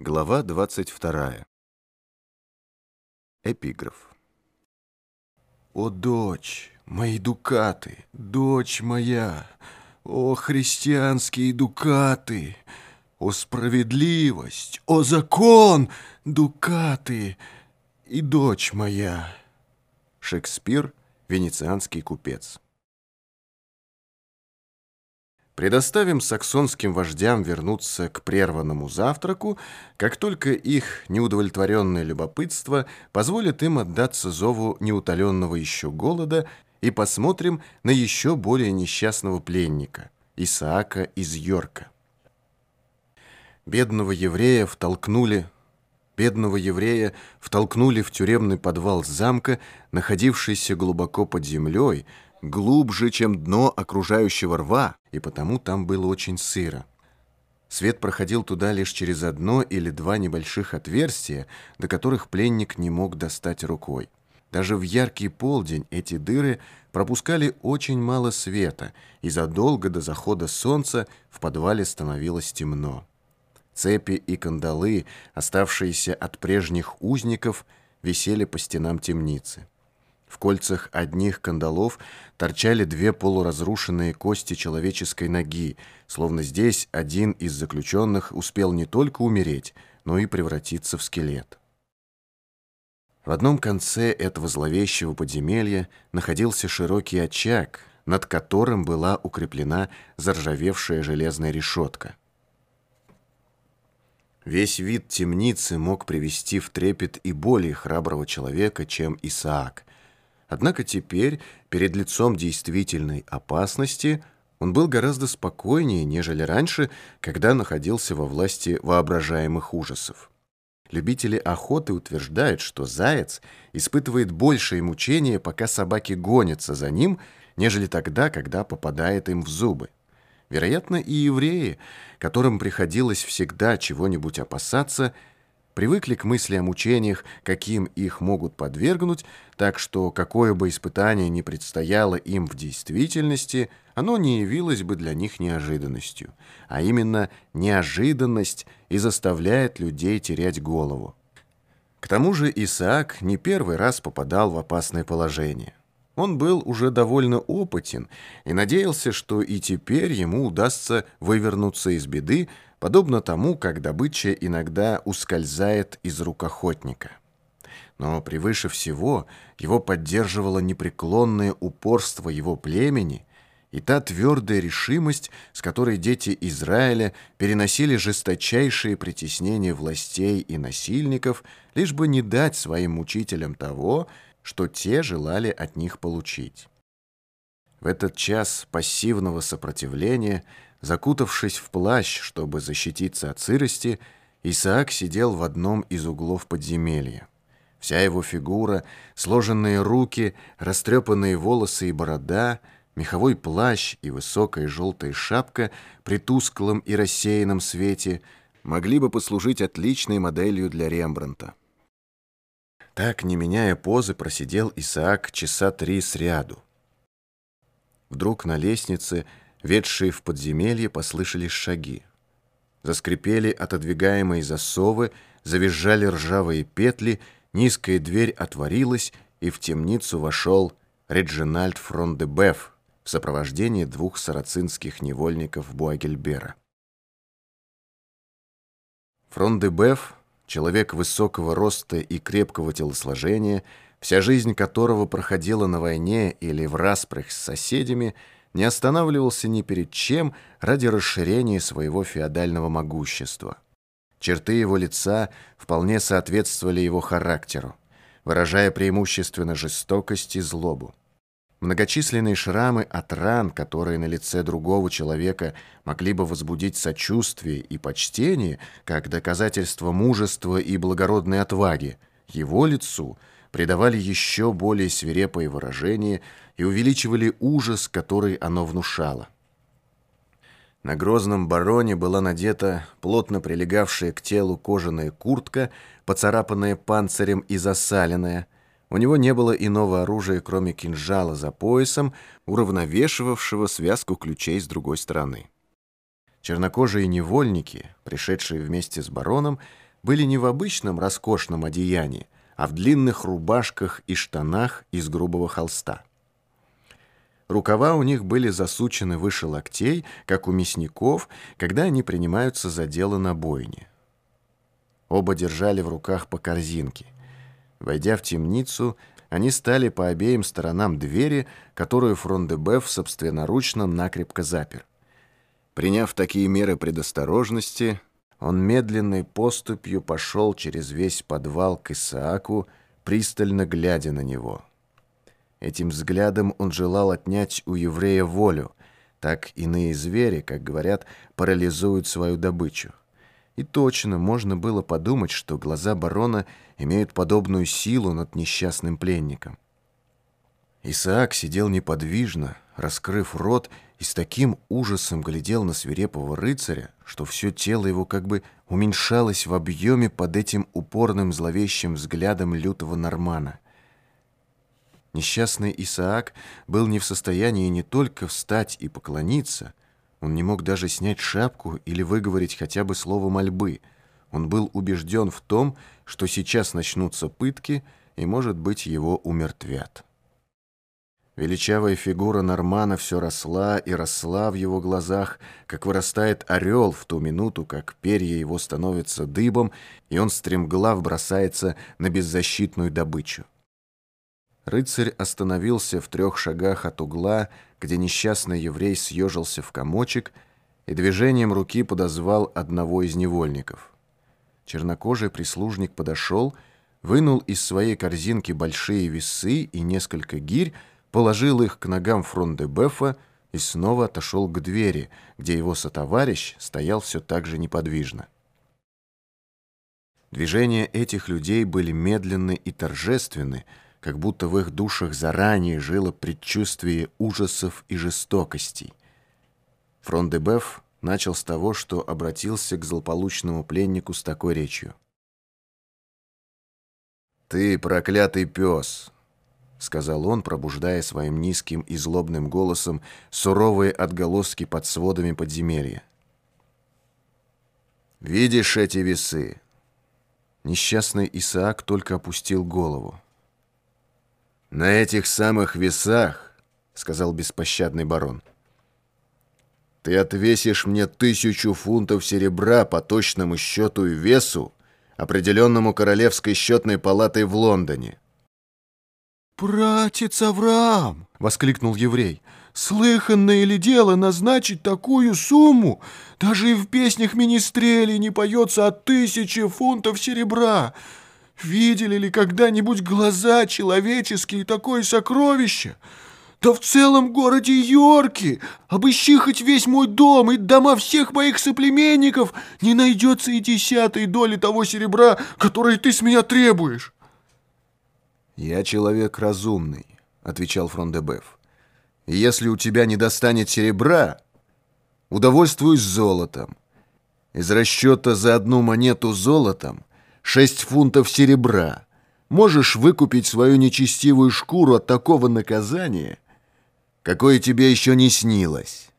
Глава 22. Эпиграф. О, дочь, мои дукаты, дочь моя, О, христианские дукаты, О, справедливость, о, закон, дукаты и дочь моя. Шекспир, венецианский купец. Предоставим саксонским вождям вернуться к прерванному завтраку, как только их неудовлетворенное любопытство позволит им отдаться зову неутоленного еще голода, и посмотрим на еще более несчастного пленника, Исаака из Йорка. Бедного еврея втолкнули бедного еврея втолкнули в тюремный подвал замка, находившийся глубоко под землей, глубже, чем дно окружающего рва, и потому там было очень сыро. Свет проходил туда лишь через одно или два небольших отверстия, до которых пленник не мог достать рукой. Даже в яркий полдень эти дыры пропускали очень мало света, и задолго до захода солнца в подвале становилось темно. Цепи и кандалы, оставшиеся от прежних узников, висели по стенам темницы. В кольцах одних кандалов торчали две полуразрушенные кости человеческой ноги, словно здесь один из заключенных успел не только умереть, но и превратиться в скелет. В одном конце этого зловещего подземелья находился широкий очаг, над которым была укреплена заржавевшая железная решетка. Весь вид темницы мог привести в трепет и более храброго человека, чем Исаак, Однако теперь, перед лицом действительной опасности, он был гораздо спокойнее, нежели раньше, когда находился во власти воображаемых ужасов. Любители охоты утверждают, что заяц испытывает большее мучение, пока собаки гонятся за ним, нежели тогда, когда попадает им в зубы. Вероятно, и евреи, которым приходилось всегда чего-нибудь опасаться, привыкли к мысли о мучениях, каким их могут подвергнуть, так что какое бы испытание ни предстояло им в действительности, оно не явилось бы для них неожиданностью. А именно неожиданность и заставляет людей терять голову. К тому же Исаак не первый раз попадал в опасное положение. Он был уже довольно опытен и надеялся, что и теперь ему удастся вывернуться из беды, подобно тому, как добыча иногда ускользает из рук охотника. Но превыше всего его поддерживало непреклонное упорство его племени и та твердая решимость, с которой дети Израиля переносили жесточайшие притеснения властей и насильников, лишь бы не дать своим мучителям того, что те желали от них получить. В этот час пассивного сопротивления – Закутавшись в плащ, чтобы защититься от сырости, Исаак сидел в одном из углов подземелья. Вся его фигура, сложенные руки, растрепанные волосы и борода, меховой плащ и высокая желтая шапка при тусклом и рассеянном свете могли бы послужить отличной моделью для Рембранта. Так, не меняя позы, просидел Исаак часа три сряду. Вдруг на лестнице ведшие в подземелье, послышались шаги. Заскрипели отодвигаемые засовы, завизжали ржавые петли, низкая дверь отворилась, и в темницу вошел Реджинальд Фрондебеф в сопровождении двух сарацинских невольников Буагельбера. Фрондебеф, человек высокого роста и крепкого телосложения, вся жизнь которого проходила на войне или в распрях с соседями, не останавливался ни перед чем ради расширения своего феодального могущества. Черты его лица вполне соответствовали его характеру, выражая преимущественно жестокость и злобу. Многочисленные шрамы от ран, которые на лице другого человека могли бы возбудить сочувствие и почтение, как доказательство мужества и благородной отваги, его лицу придавали еще более свирепое выражение и увеличивали ужас, который оно внушало. На грозном бароне была надета плотно прилегавшая к телу кожаная куртка, поцарапанная панцирем и засаленная. У него не было иного оружия, кроме кинжала за поясом, уравновешивавшего связку ключей с другой стороны. Чернокожие невольники, пришедшие вместе с бароном, были не в обычном роскошном одеянии, а в длинных рубашках и штанах из грубого холста. Рукава у них были засучены выше локтей, как у мясников, когда они принимаются за дело на бойне. Оба держали в руках по корзинке. Войдя в темницу, они стали по обеим сторонам двери, которую Фрондебеф собственноручно накрепко запер. Приняв такие меры предосторожности, он медленной поступью пошел через весь подвал к Исааку, пристально глядя на него. Этим взглядом он желал отнять у еврея волю. Так иные звери, как говорят, парализуют свою добычу. И точно можно было подумать, что глаза барона имеют подобную силу над несчастным пленником. Исаак сидел неподвижно, раскрыв рот, и с таким ужасом глядел на свирепого рыцаря, что все тело его как бы уменьшалось в объеме под этим упорным зловещим взглядом лютого нормана — Несчастный Исаак был не в состоянии не только встать и поклониться, он не мог даже снять шапку или выговорить хотя бы слово мольбы. Он был убежден в том, что сейчас начнутся пытки, и, может быть, его умертвят. Величавая фигура Нормана все росла и росла в его глазах, как вырастает орел в ту минуту, как перья его становятся дыбом, и он стремглав бросается на беззащитную добычу. Рыцарь остановился в трех шагах от угла, где несчастный еврей съежился в комочек и движением руки подозвал одного из невольников. Чернокожий прислужник подошел, вынул из своей корзинки большие весы и несколько гирь, положил их к ногам фронт-де-бефа и снова отошел к двери, где его сотоварищ стоял все так же неподвижно. Движения этих людей были медленны и торжественны, как будто в их душах заранее жило предчувствие ужасов и жестокостей. Фрон-де-Беф начал с того, что обратился к злополучному пленнику с такой речью. «Ты проклятый пес!» — сказал он, пробуждая своим низким и злобным голосом суровые отголоски под сводами подземелья. «Видишь эти весы?» Несчастный Исаак только опустил голову. «На этих самых весах, — сказал беспощадный барон, — ты отвесишь мне тысячу фунтов серебра по точному счету и весу, определенному Королевской счетной палатой в Лондоне». «Братец Авраам!» — воскликнул еврей. «Слыханное ли дело назначить такую сумму? Даже и в песнях министрели не поется о тысяче фунтов серебра!» Видели ли когда-нибудь глаза человеческие такое сокровище? Да в целом городе Йорке, обыщи хоть весь мой дом и дома всех моих соплеменников, не найдется и десятой доли того серебра, которое ты с меня требуешь. «Я человек разумный», — отвечал Фрондебеф. «И если у тебя не достанет серебра, удовольствуюсь золотом. Из расчета за одну монету золотом шесть фунтов серебра. Можешь выкупить свою нечестивую шкуру от такого наказания, какое тебе еще не снилось».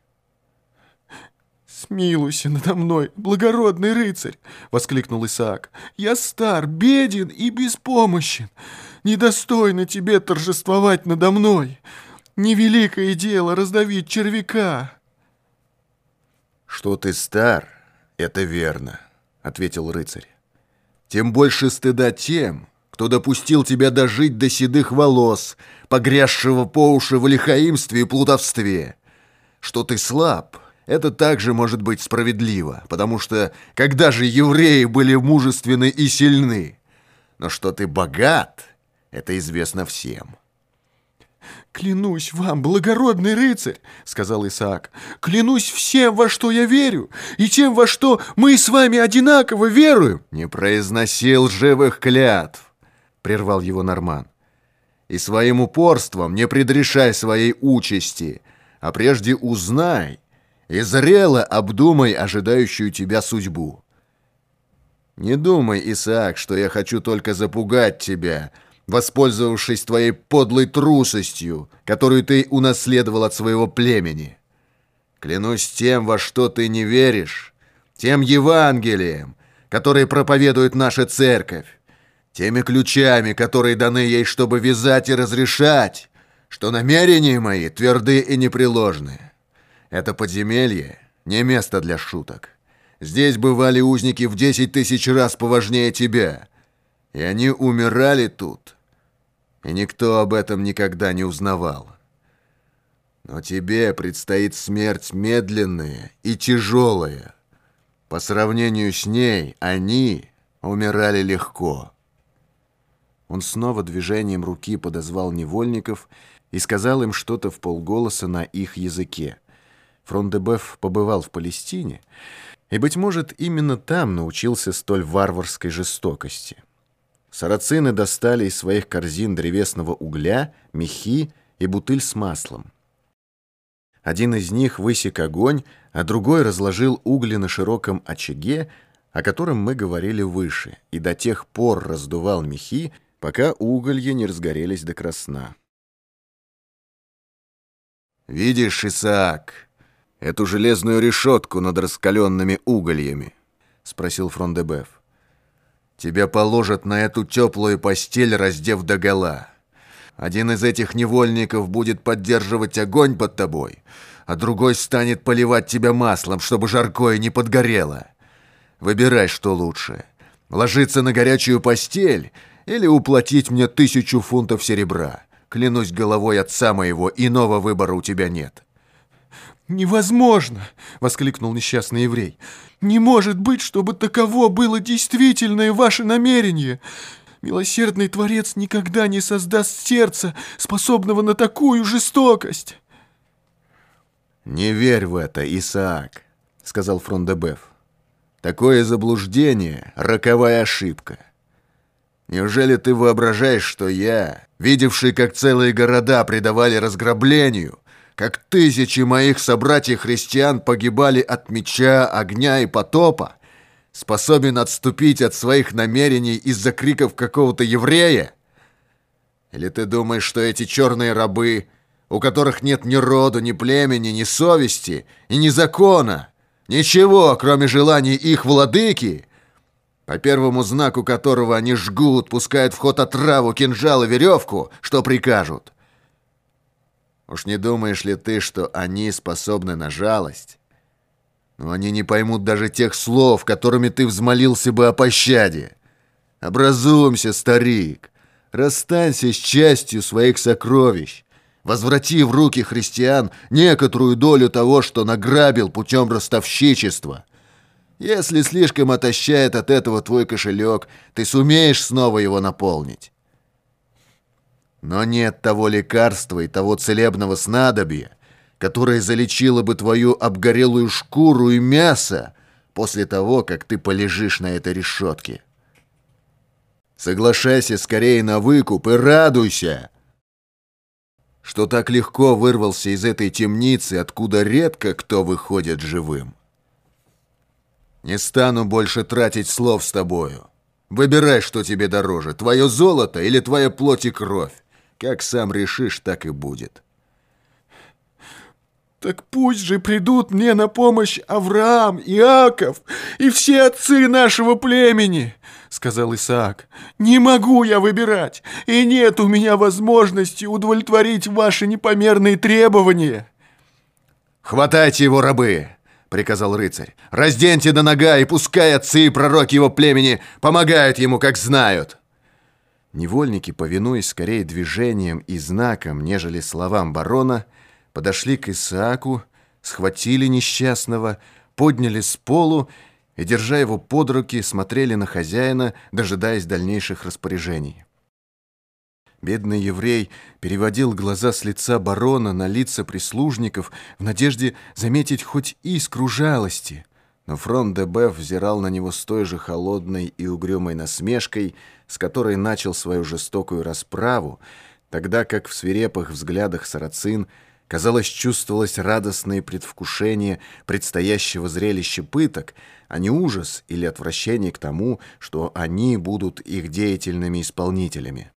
«Смилуйся надо мной, благородный рыцарь!» — воскликнул Исаак. «Я стар, беден и беспомощен. Недостойно тебе торжествовать надо мной. Невеликое дело раздавить червяка». «Что ты стар, это верно», — ответил рыцарь тем больше стыда тем, кто допустил тебя дожить до седых волос, погрязшего по уши в лихаимстве и плутовстве. Что ты слаб, это также может быть справедливо, потому что когда же евреи были мужественны и сильны? Но что ты богат, это известно всем. «Клянусь вам, благородный рыцарь!» — сказал Исаак. «Клянусь всем, во что я верю, и тем, во что мы с вами одинаково веруем!» «Не произноси лживых клятв!» — прервал его Норман. «И своим упорством не предрешай своей участи, а прежде узнай и зрело обдумай ожидающую тебя судьбу. Не думай, Исаак, что я хочу только запугать тебя — воспользовавшись твоей подлой трусостью, которую ты унаследовал от своего племени. Клянусь тем, во что ты не веришь, тем Евангелием, которые проповедует наша церковь, теми ключами, которые даны ей, чтобы вязать и разрешать, что намерения мои тверды и непреложны. Это подземелье не место для шуток. Здесь бывали узники в десять тысяч раз поважнее тебя, и они умирали тут, и никто об этом никогда не узнавал. Но тебе предстоит смерть медленная и тяжелая. По сравнению с ней они умирали легко. Он снова движением руки подозвал невольников и сказал им что-то в полголоса на их языке. Фрондебеф побывал в Палестине, и, быть может, именно там научился столь варварской жестокости. Сарацины достали из своих корзин древесного угля, мехи и бутыль с маслом. Один из них высек огонь, а другой разложил угли на широком очаге, о котором мы говорили выше, и до тех пор раздувал мехи, пока уголья не разгорелись до красна. «Видишь, Исаак, эту железную решетку над раскаленными угольями?» — спросил Фрондебеф. «Тебя положат на эту теплую постель, раздев догола. Один из этих невольников будет поддерживать огонь под тобой, а другой станет поливать тебя маслом, чтобы жаркое не подгорело. Выбирай, что лучше. Ложиться на горячую постель или уплатить мне тысячу фунтов серебра. Клянусь головой отца моего, иного выбора у тебя нет». «Невозможно!» — воскликнул несчастный еврей. «Не может быть, чтобы таково было действительное ваше намерение! Милосердный Творец никогда не создаст сердца, способного на такую жестокость!» «Не верь в это, Исаак», — сказал Фрондебеф. «Такое заблуждение — роковая ошибка. Неужели ты воображаешь, что я, видевший, как целые города предавали разграблению, как тысячи моих собратьев-христиан погибали от меча, огня и потопа, способен отступить от своих намерений из-за криков какого-то еврея? Или ты думаешь, что эти черные рабы, у которых нет ни роду, ни племени, ни совести и ни закона, ничего, кроме желаний их владыки, по первому знаку которого они жгут, пускают в ход отраву, кинжал и веревку, что прикажут? Уж не думаешь ли ты, что они способны на жалость? Но они не поймут даже тех слов, которыми ты взмолился бы о пощаде. Образумся, старик, расстанься с частью своих сокровищ, возврати в руки христиан некоторую долю того, что награбил путем ростовщичества. Если слишком отощает от этого твой кошелек, ты сумеешь снова его наполнить. Но нет того лекарства и того целебного снадобья, которая залечила бы твою обгорелую шкуру и мясо после того, как ты полежишь на этой решетке. Соглашайся скорее на выкуп и радуйся, что так легко вырвался из этой темницы, откуда редко кто выходит живым. Не стану больше тратить слов с тобою. Выбирай, что тебе дороже, твое золото или твоя плоть и кровь. Как сам решишь, так и будет». Так пусть же придут мне на помощь Авраам, Иаков и все отцы нашего племени, сказал Исаак. Не могу я выбирать, и нет у меня возможности удовлетворить ваши непомерные требования. Хватайте его, рабы, приказал рыцарь. Разденьте до нога и пускай отцы и пророки его племени помогают ему, как знают. Невольники, повинуясь скорее движением и знаком, нежели словам барона, подошли к Исааку, схватили несчастного, подняли с полу и, держа его под руки, смотрели на хозяина, дожидаясь дальнейших распоряжений. Бедный еврей переводил глаза с лица барона на лица прислужников в надежде заметить хоть искру жалости, но фронт Дебеф взирал на него с той же холодной и угрюмой насмешкой, с которой начал свою жестокую расправу, тогда как в свирепых взглядах сарацин – Казалось, чувствовалось радостное предвкушение предстоящего зрелища пыток, а не ужас или отвращение к тому, что они будут их деятельными исполнителями.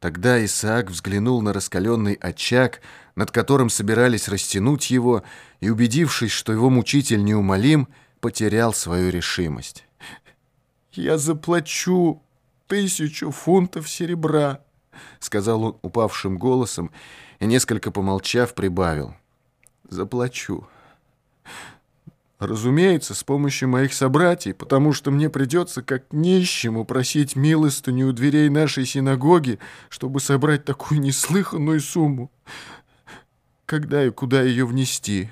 Тогда Исаак взглянул на раскаленный очаг, над которым собирались растянуть его, и, убедившись, что его мучитель неумолим, потерял свою решимость. «Я заплачу тысячу фунтов серебра», — сказал он упавшим голосом и, несколько помолчав, прибавил. «Заплачу. Разумеется, с помощью моих собратьев, потому что мне придется как нищему просить милостыню у дверей нашей синагоги, чтобы собрать такую неслыханную сумму. Когда и куда ее внести?»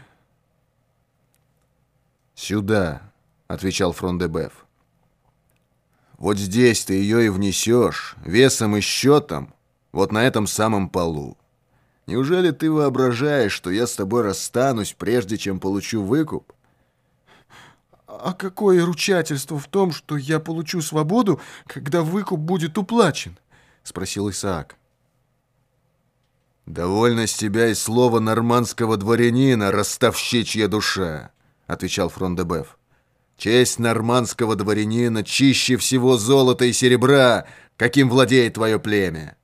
«Сюда», — отвечал Фрондебеф. «Вот здесь ты ее и внесешь, весом и счетом, вот на этом самом полу. Неужели ты воображаешь, что я с тобой расстанусь, прежде чем получу выкуп?» «А какое ручательство в том, что я получу свободу, когда выкуп будет уплачен?» — спросил Исаак. «Довольно с тебя и слова нормандского дворянина, ростовщичья душа!» — отвечал Фрондебеф. «Честь нормандского дворянина чище всего золота и серебра, каким владеет твое племя».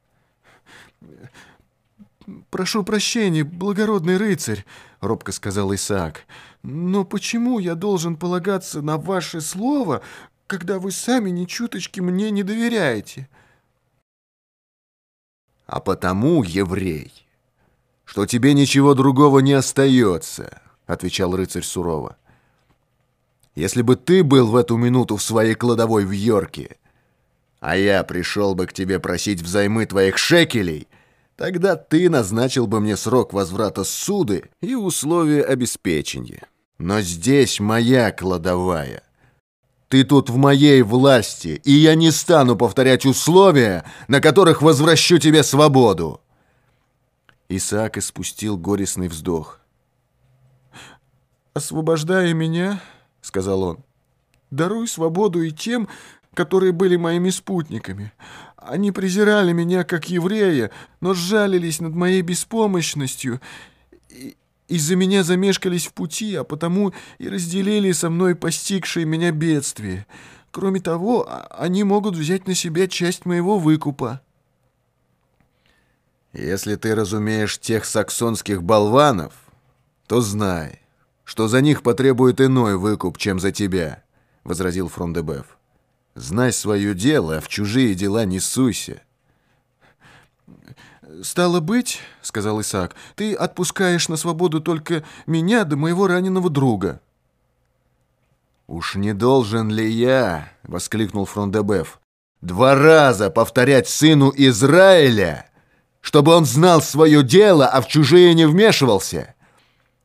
«Прошу прощения, благородный рыцарь», — робко сказал Исаак. «Но почему я должен полагаться на ваше слово, когда вы сами ни чуточки мне не доверяете?» «А потому, еврей, что тебе ничего другого не остается». — отвечал рыцарь сурово. «Если бы ты был в эту минуту в своей кладовой в Йорке, а я пришел бы к тебе просить взаймы твоих шекелей, тогда ты назначил бы мне срок возврата суды и условия обеспечения. Но здесь моя кладовая». Ты тут в моей власти, и я не стану повторять условия, на которых возвращу тебе свободу. Исаак испустил горестный вздох. «Освобождая меня, — сказал он, — даруй свободу и тем, которые были моими спутниками. Они презирали меня как еврея, но сжалились над моей беспомощностью, из-за меня замешкались в пути, а потому и разделили со мной постигшие меня бедствие. Кроме того, а, они могут взять на себя часть моего выкупа». «Если ты разумеешь тех саксонских болванов, то знай, что за них потребует иной выкуп, чем за тебя», — возразил Фрондебеф. «Знай свое дело, а в чужие дела не суйся». «Стало быть, — сказал Исаак, — ты отпускаешь на свободу только меня да моего раненого друга». «Уж не должен ли я, — воскликнул Фрондебеф, — два раза повторять сыну Израиля, чтобы он знал свое дело, а в чужие не вмешивался?»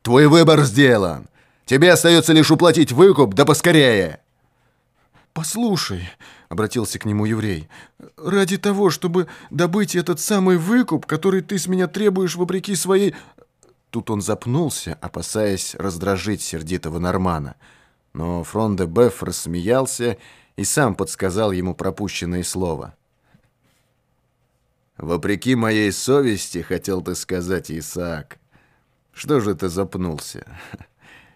Твой выбор сделан. Тебе остается лишь уплатить выкуп, да поскорее!» «Послушай», — обратился к нему еврей, — «ради того, чтобы добыть этот самый выкуп, который ты с меня требуешь вопреки своей...» Тут он запнулся, опасаясь раздражить сердитого Нормана. Но Фрон де Беф рассмеялся и сам подсказал ему пропущенное слово. «Вопреки моей совести, хотел ты сказать, Исаак». Что же ты запнулся?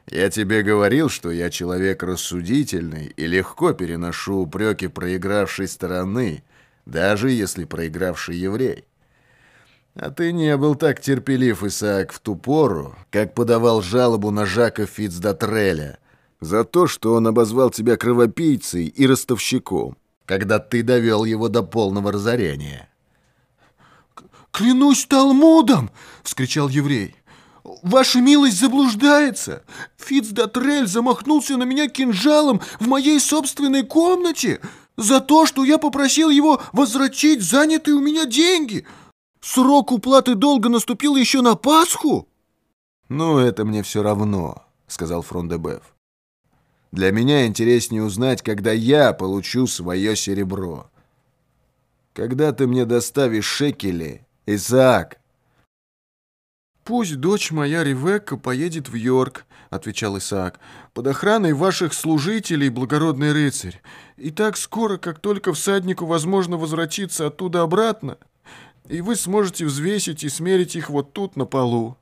Я тебе говорил, что я человек рассудительный и легко переношу упреки проигравшей стороны, даже если проигравший еврей. А ты не был так терпелив, Исаак, в ту пору, как подавал жалобу на Жака Фицдатреля за то, что он обозвал тебя кровопийцей и ростовщиком, когда ты довел его до полного разорения. «Клянусь Талмудом!» — вскричал еврей. Ваша милость заблуждается. Фицдатрель замахнулся на меня кинжалом в моей собственной комнате за то, что я попросил его возвратить занятые у меня деньги. Срок уплаты долга наступил еще на Пасху. «Ну, это мне все равно», — сказал Фрондебеф. «Для меня интереснее узнать, когда я получу свое серебро. Когда ты мне доставишь шекели, Исаак?» «Пусть дочь моя Ревекка поедет в Йорк», — отвечал Исаак, «под охраной ваших служителей, благородный рыцарь. И так скоро, как только всаднику возможно возвратиться оттуда обратно, и вы сможете взвесить и смерить их вот тут, на полу».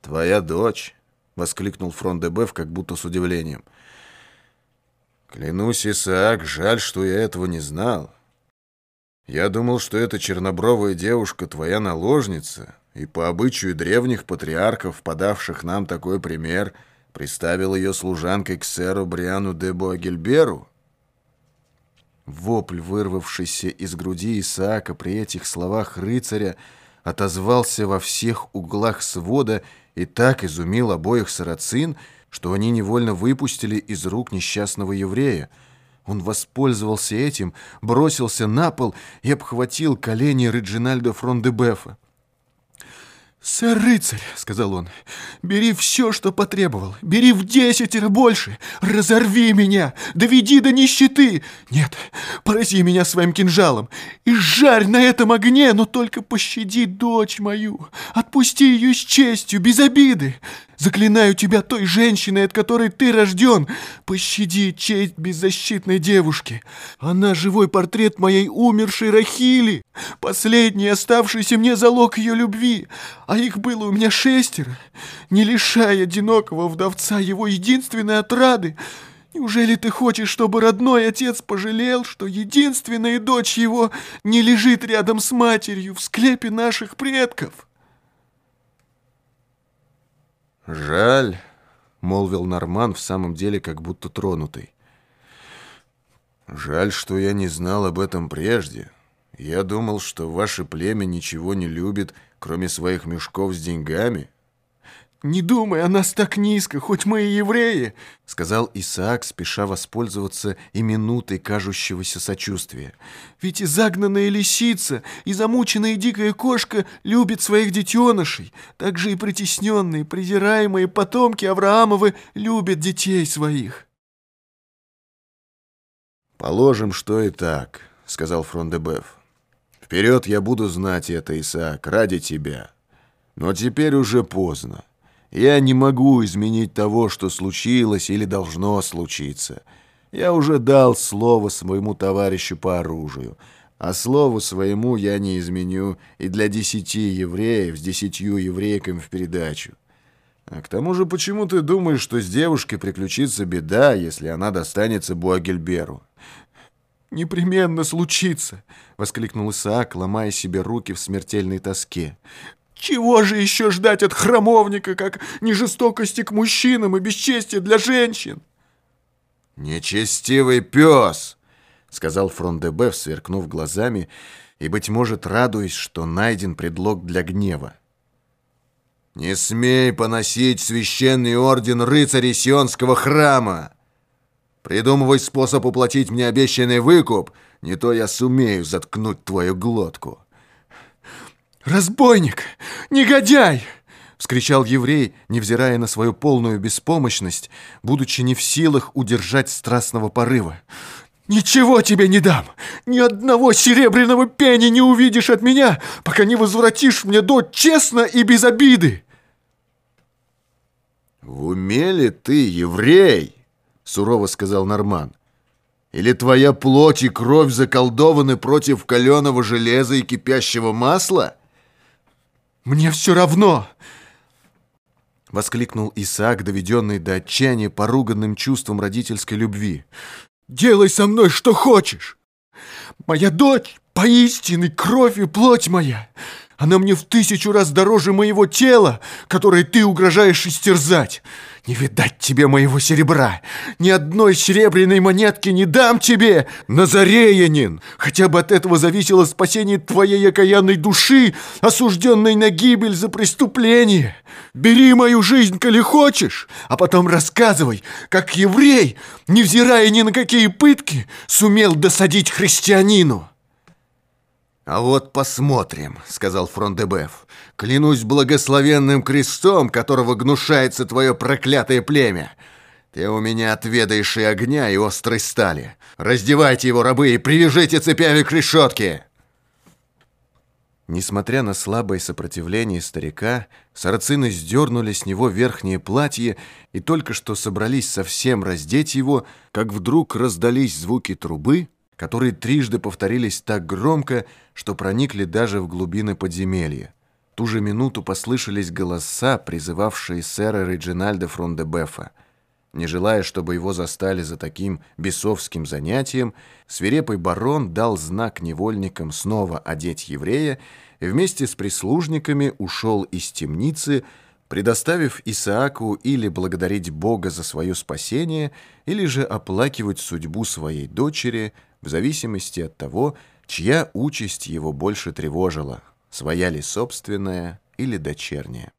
«Твоя дочь?» — воскликнул Фрон де как будто с удивлением. «Клянусь, Исаак, жаль, что я этого не знал». Я думал, что эта чернобровая девушка твоя наложница, и по обычаю древних патриархов, подавших нам такой пример, Приставил ее служанкой к сэру Бриану де Буагельберу? Вопль, вырвавшийся из груди Исаака при этих словах рыцаря, отозвался во всех углах свода и так изумил обоих сарацин, что они невольно выпустили из рук несчастного еврея. Он воспользовался этим, бросился на пол и обхватил колени Реджинальда Фрондебефа. «Сэр рыцарь», — сказал он, — «бери все, что потребовал, бери в десятеро больше, разорви меня, доведи до нищеты, нет, порази меня своим кинжалом. И жарь на этом огне, но только пощади дочь мою, отпусти ее с честью, без обиды, Заклинаю тебя той женщиной, от которой ты рожден. Пощади честь беззащитной девушки. Она живой портрет моей умершей Рахили. Последний оставшийся мне залог ее любви. А их было у меня шестеро. Не лишай одинокого вдовца его единственной отрады. Неужели ты хочешь, чтобы родной отец пожалел, что единственная дочь его не лежит рядом с матерью в склепе наших предков?» «Жаль», — молвил Норман в самом деле как будто тронутый. «Жаль, что я не знал об этом прежде. Я думал, что ваше племя ничего не любит, кроме своих мешков с деньгами». «Не думай о нас так низко, хоть мы и евреи», — сказал Исаак, спеша воспользоваться и минутой кажущегося сочувствия. «Ведь и загнанная лисица, и замученная дикая кошка любят своих детенышей. Так же и притесненные, презираемые потомки Авраамовы любят детей своих». «Положим, что и так», — сказал Фрондебеф. «Вперед я буду знать это, Исаак, ради тебя. Но теперь уже поздно. Я не могу изменить того, что случилось или должно случиться. Я уже дал слово своему товарищу по оружию, а слову своему я не изменю и для десяти евреев с десятью еврейками в передачу. А к тому же, почему ты думаешь, что с девушкой приключится беда, если она достанется Буагельберу? «Непременно случится!» — воскликнул Исаак, ломая себе руки в смертельной тоске. Чего же еще ждать от храмовника, как не жестокости к мужчинам и бесчестия для женщин? «Нечестивый пес!» — сказал Фрондебеф, сверкнув глазами, и, быть может, радуясь, что найден предлог для гнева. «Не смей поносить священный орден рыцарей Сионского храма! Придумывай способ уплатить мне обещанный выкуп, не то я сумею заткнуть твою глотку». «Разбойник! Негодяй!» — вскричал еврей, невзирая на свою полную беспомощность, будучи не в силах удержать страстного порыва. «Ничего тебе не дам! Ни одного серебряного пени не увидишь от меня, пока не возвратишь мне дочь честно и без обиды!» «В уме ли ты, еврей?» — сурово сказал Норман. «Или твоя плоть и кровь заколдованы против каленого железа и кипящего масла?» «Мне все равно!» Воскликнул Исаак, доведенный до отчаяния поруганным чувством родительской любви. «Делай со мной, что хочешь! Моя дочь поистине кровь и плоть моя! Она мне в тысячу раз дороже моего тела, которое ты угрожаешь истерзать!» Не видать тебе моего серебра! Ни одной серебряной монетки не дам тебе, Назареянин! Хотя бы от этого зависело спасение твоей окаянной души, осужденной на гибель за преступление. Бери мою жизнь, коли хочешь, а потом рассказывай, как еврей, невзирая ни на какие пытки, сумел досадить христианину». «А вот посмотрим», — сказал Фрондебеф. «Клянусь благословенным крестом, которого гнушается твое проклятое племя. Ты у меня отведаешь и огня, и острой стали. Раздевайте его, рабы, и привяжите цепями к решетке!» Несмотря на слабое сопротивление старика, сарацины сдернули с него верхнее платье и только что собрались совсем раздеть его, как вдруг раздались звуки трубы, которые трижды повторились так громко, что проникли даже в глубины подземелья. Ту же минуту послышались голоса, призывавшие сэра Реджинальда Фрондебефа. Не желая, чтобы его застали за таким бесовским занятием, свирепый барон дал знак невольникам снова одеть еврея и вместе с прислужниками ушел из темницы, предоставив Исааку или благодарить Бога за свое спасение, или же оплакивать судьбу своей дочери в зависимости от того, чья участь его больше тревожила, своя ли собственная или дочерняя.